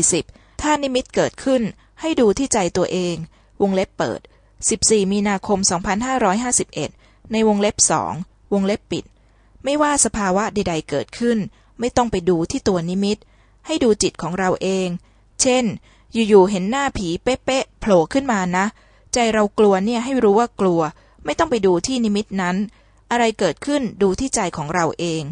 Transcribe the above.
40. ถ้านิมิตเกิดขึ้นให้ดูที่ใจตัวเอง วงเล็บเปิด 14 มีนาคม 2551 ในวงเล็บสองวงเล็บปิด ไม่ว่าสภาวะใดๆเกิดขึ้น ไม่ต้องไปดูที่ตัวนิมิต ให้ดูจิตของเราเอง เช่น อยู่ๆเห็นหน้าผีเป๊ะๆโผล่ขึ้นมานะ ใจเรากลัวเนี่ยให้รู้ว่ากลัว ไม่ต้องไปดูที่นิมิตนั้น อะไรเกิดขึ้นดูที่ใจของเราเอง